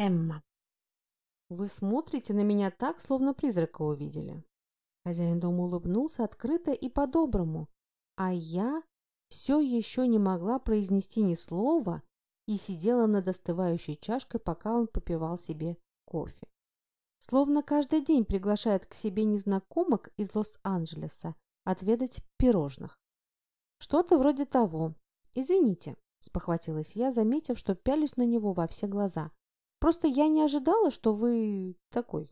Эмма. Вы смотрите на меня так, словно призрака увидели. Хозяин дома улыбнулся открыто и по-доброму, а я все еще не могла произнести ни слова и сидела над остывающей чашкой, пока он попивал себе кофе. Словно каждый день приглашает к себе незнакомок из Лос-Анджелеса отведать пирожных. Что-то вроде того. Извините, спохватилась я, заметив, что пялюсь на него во все глаза. Просто я не ожидала, что вы такой.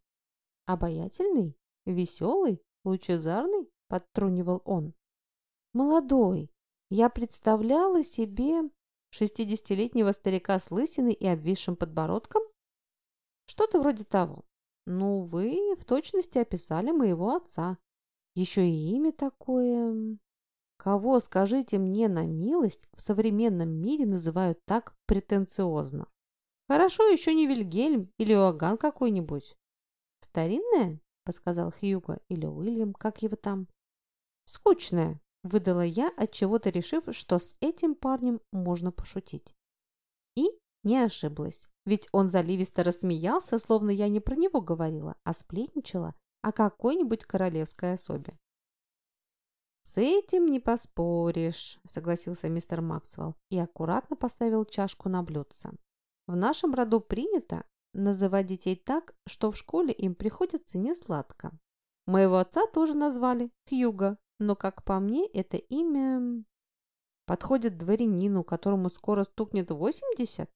Обаятельный, веселый, лучезарный, подтрунивал он. Молодой. Я представляла себе шестидесятилетнего старика с лысиной и обвисшим подбородком? Что-то вроде того. Ну, вы в точности описали моего отца. Еще и имя такое... Кого, скажите мне на милость, в современном мире называют так претенциозно? Хорошо еще не Вильгельм или Иоганн какой-нибудь. Старинная, подсказал Хьюго, или Уильям, как его там. Скучная, выдала я, от чего-то решив, что с этим парнем можно пошутить. И не ошиблась, ведь он заливисто рассмеялся, словно я не про него говорила, а сплетничала о какой-нибудь королевской особе. «С этим не поспоришь», — согласился мистер Максвелл и аккуратно поставил чашку на блюдце. «В нашем роду принято называть детей так, что в школе им приходится не сладко. Моего отца тоже назвали Хьюго, но, как по мне, это имя подходит дворянину, которому скоро стукнет 80.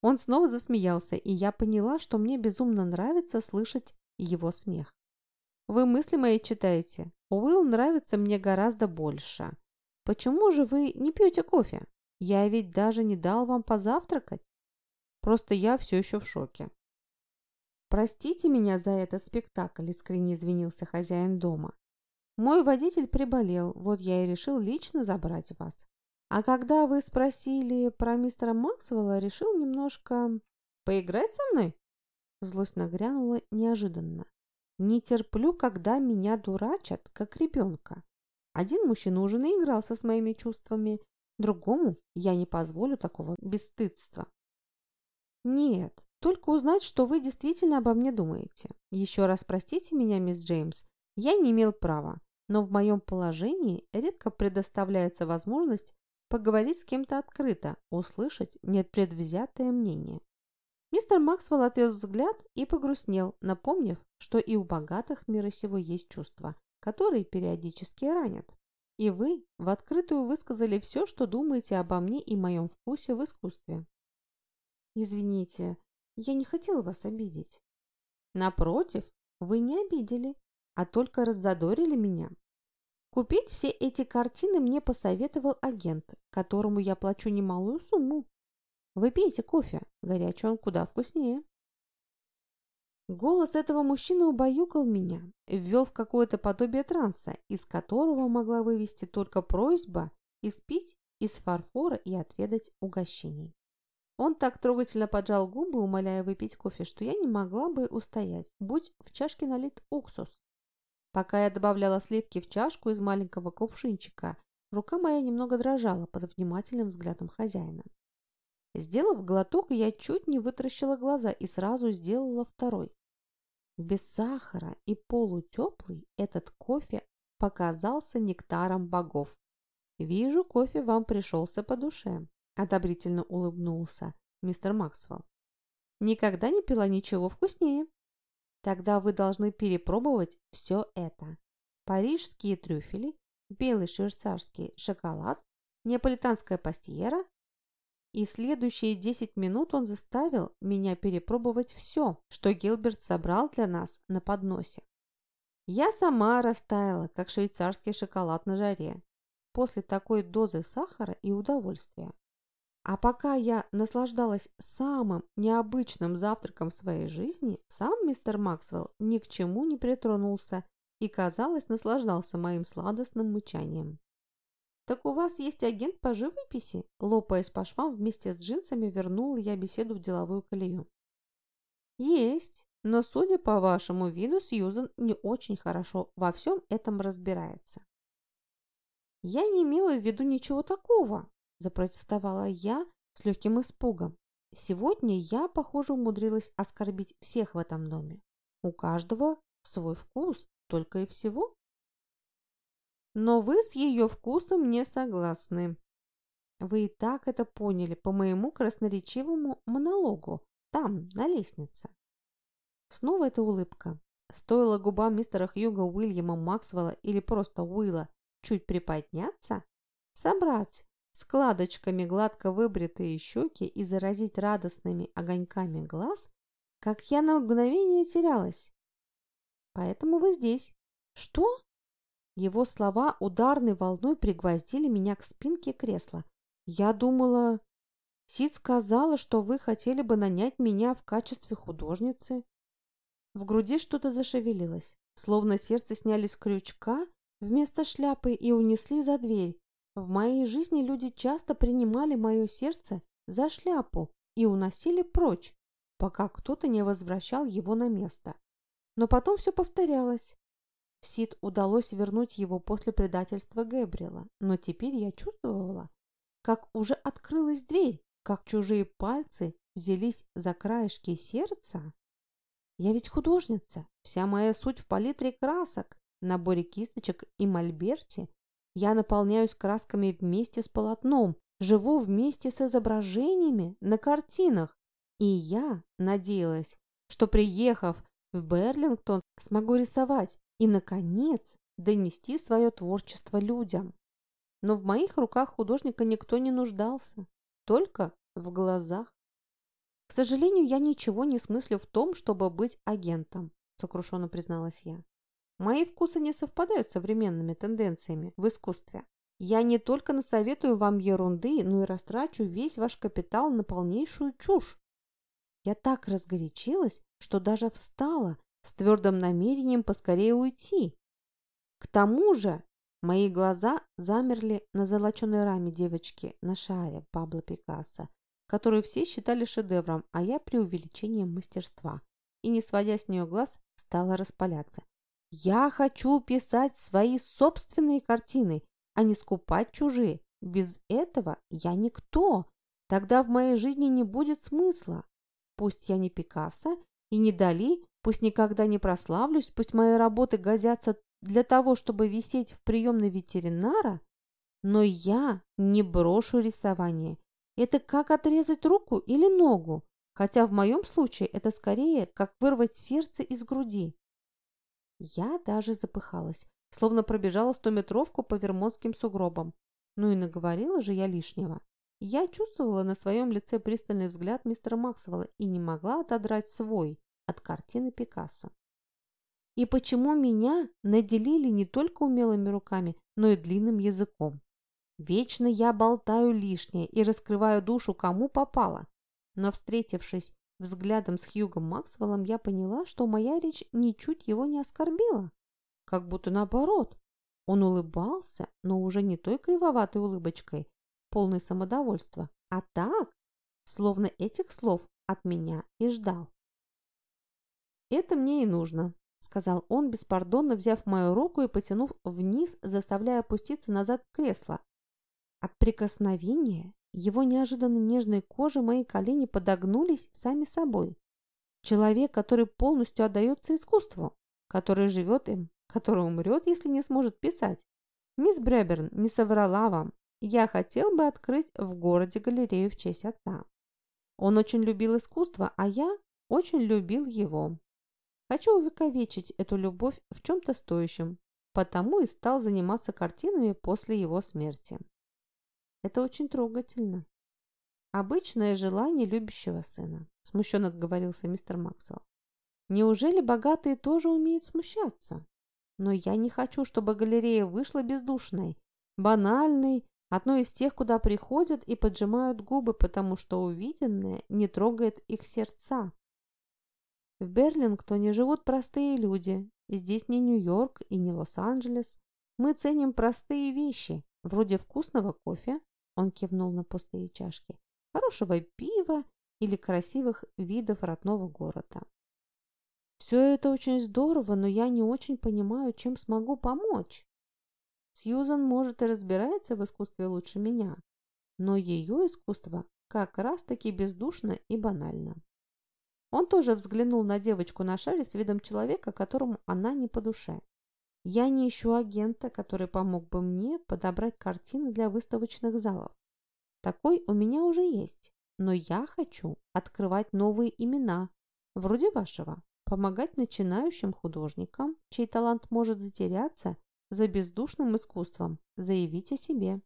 Он снова засмеялся, и я поняла, что мне безумно нравится слышать его смех. Вы мысли мои читаете? Уилл нравится мне гораздо больше. Почему же вы не пьете кофе? Я ведь даже не дал вам позавтракать. Просто я все еще в шоке. Простите меня за этот спектакль, искренне извинился хозяин дома. Мой водитель приболел, вот я и решил лично забрать вас. А когда вы спросили про мистера Максвелла, решил немножко поиграть со мной? Злость нагрянула неожиданно. Не терплю, когда меня дурачат, как ребенка. Один мужчина уже наигрался с моими чувствами, другому я не позволю такого бесстыдства. Нет, только узнать, что вы действительно обо мне думаете. Еще раз простите меня, мисс Джеймс, я не имел права, но в моем положении редко предоставляется возможность поговорить с кем-то открыто, услышать непредвзятое мнение. Мистер Максвелл отвел взгляд и погрустнел, напомнив, что и у богатых мира сего есть чувства, которые периодически ранят. И вы в открытую высказали все, что думаете обо мне и моем вкусе в искусстве. Извините, я не хотела вас обидеть. Напротив, вы не обидели, а только раззадорили меня. Купить все эти картины мне посоветовал агент, которому я плачу немалую сумму. Вы пейте кофе, горячий он куда вкуснее. Голос этого мужчины убаюкал меня, ввел в какое-то подобие транса, из которого могла вывести только просьба испить из фарфора и отведать угощений. Он так трогательно поджал губы, умоляя выпить кофе, что я не могла бы устоять, будь в чашке налит уксус. Пока я добавляла сливки в чашку из маленького кувшинчика, рука моя немного дрожала под внимательным взглядом хозяина. Сделав глоток, я чуть не вытаращила глаза и сразу сделала второй. Без сахара и полутеплый этот кофе показался нектаром богов. «Вижу, кофе вам пришелся по душе», – одобрительно улыбнулся мистер Максвелл. «Никогда не пила ничего вкуснее. Тогда вы должны перепробовать все это. Парижские трюфели, белый швейцарский шоколад, неаполитанская пастьера, и следующие 10 минут он заставил меня перепробовать все, что Гилберт собрал для нас на подносе. Я сама растаяла, как швейцарский шоколад на жаре, после такой дозы сахара и удовольствия. А пока я наслаждалась самым необычным завтраком в своей жизни, сам мистер Максвелл ни к чему не притронулся и, казалось, наслаждался моим сладостным мычанием. «Так у вас есть агент по живописи?» Лопаясь по швам вместе с джинсами, вернула я беседу в деловую колею. «Есть, но, судя по вашему виду, Сьюзен не очень хорошо во всем этом разбирается». «Я не имела в виду ничего такого», – запротестовала я с легким испугом. сегодня я, похоже, умудрилась оскорбить всех в этом доме. У каждого свой вкус, только и всего. Но вы с ее вкусом не согласны. Вы и так это поняли по моему красноречивому монологу, там, на лестнице. Снова эта улыбка. Стоило губам мистера Хьюга Уильяма Максвелла или просто Уилла чуть приподняться, собрать складочками гладко выбритые щеки и заразить радостными огоньками глаз, как я на мгновение терялась. Поэтому вы здесь. Что? Его слова ударной волной пригвоздили меня к спинке кресла. Я думала... Сид сказала, что вы хотели бы нанять меня в качестве художницы. В груди что-то зашевелилось, словно сердце сняли с крючка вместо шляпы и унесли за дверь. В моей жизни люди часто принимали мое сердце за шляпу и уносили прочь, пока кто-то не возвращал его на место. Но потом все повторялось. Сид удалось вернуть его после предательства Гэбриэла, но теперь я чувствовала, как уже открылась дверь, как чужие пальцы взялись за краешки сердца. Я ведь художница, вся моя суть в палитре красок, наборе кисточек и мольберте. Я наполняюсь красками вместе с полотном, живу вместе с изображениями на картинах. И я надеялась, что, приехав в Берлингтон, смогу рисовать и, наконец, донести свое творчество людям. Но в моих руках художника никто не нуждался, только в глазах. К сожалению, я ничего не смыслю в том, чтобы быть агентом, сокрушенно призналась я. Мои вкусы не совпадают с современными тенденциями в искусстве. Я не только насоветую вам ерунды, но и растрачу весь ваш капитал на полнейшую чушь. Я так разгорячилась, что даже встала с твердым намерением поскорее уйти. К тому же мои глаза замерли на золоченой раме девочки на шаре Пабло Пикассо, которую все считали шедевром, а я преувеличением мастерства. И, не сводя с нее глаз, стала распаляться. Я хочу писать свои собственные картины, а не скупать чужие. Без этого я никто. Тогда в моей жизни не будет смысла. Пусть я не Пикассо и не Дали, пусть никогда не прославлюсь, пусть мои работы годятся для того, чтобы висеть в приемной ветеринара, но я не брошу рисование. Это как отрезать руку или ногу, хотя в моем случае это скорее как вырвать сердце из груди. Я даже запыхалась, словно пробежала стометровку по вермонтским сугробам. Ну и наговорила же я лишнего. Я чувствовала на своем лице пристальный взгляд мистера Максвелла и не могла отодрать свой от картины Пикассо. И почему меня наделили не только умелыми руками, но и длинным языком? Вечно я болтаю лишнее и раскрываю душу кому попало. Но, встретившись Взглядом с Хьюгом Максвеллом я поняла, что моя речь ничуть его не оскорбила. Как будто наоборот. Он улыбался, но уже не той кривоватой улыбочкой, полной самодовольства, а так, словно этих слов от меня и ждал. «Это мне и нужно», — сказал он, беспардонно взяв мою руку и потянув вниз, заставляя опуститься назад в кресло. От прикосновения его неожиданно нежной кожи мои колени подогнулись сами собой. Человек, который полностью отдается искусству, который живет им, который умрет, если не сможет писать. Мисс Бреберн не соврала вам. Я хотел бы открыть в городе галерею в честь отца. Он очень любил искусство, а я очень любил его. Хочу увековечить эту любовь в чем-то стоящем, потому и стал заниматься картинами после его смерти. Это очень трогательно. Обычное желание любящего сына, смущенно отговорился мистер Максвелл. Неужели богатые тоже умеют смущаться? Но я не хочу, чтобы галерея вышла бездушной, банальной, одной из тех, куда приходят и поджимают губы, потому что увиденное не трогает их сердца. В Берлингтоне живут простые люди. Здесь не Нью-Йорк и не Лос-Анджелес. Мы ценим простые вещи, вроде вкусного кофе, он кивнул на пустые чашки. Хорошего пива или красивых видов родного города. Все это очень здорово, но я не очень понимаю, чем смогу помочь. Сьюзан, может, и разбирается в искусстве лучше меня, но ее искусство как раз-таки бездушно и банально. Он тоже взглянул на девочку на шаре с видом человека, которому она не по душе. Я не ищу агента, который помог бы мне подобрать картины для выставочных залов. Такой у меня уже есть, но я хочу открывать новые имена, вроде вашего, помогать начинающим художникам, чей талант может затеряться за бездушным искусством, заявить о себе.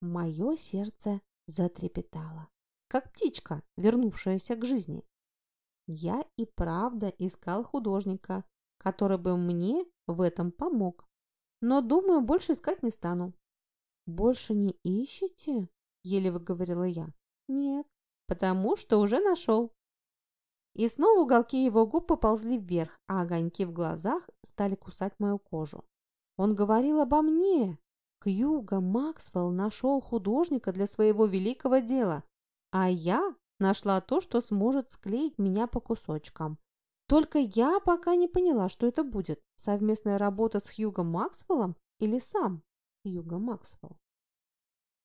Мое сердце затрепетало, как птичка, вернувшаяся к жизни. Я и правда искал художника, который бы мне в этом помог. Но, думаю, больше искать не стану. «Больше не ищете?» – еле выговорила я. «Нет, потому что уже нашел». И снова уголки его губ поползли вверх, а огоньки в глазах стали кусать мою кожу. Он говорил обо мне. Кьюга Максвелл нашел художника для своего великого дела, а я Нашла то, что сможет склеить меня по кусочкам. Только я пока не поняла, что это будет. Совместная работа с Хьюгом Максвеллом или сам Хьюго Максвелл.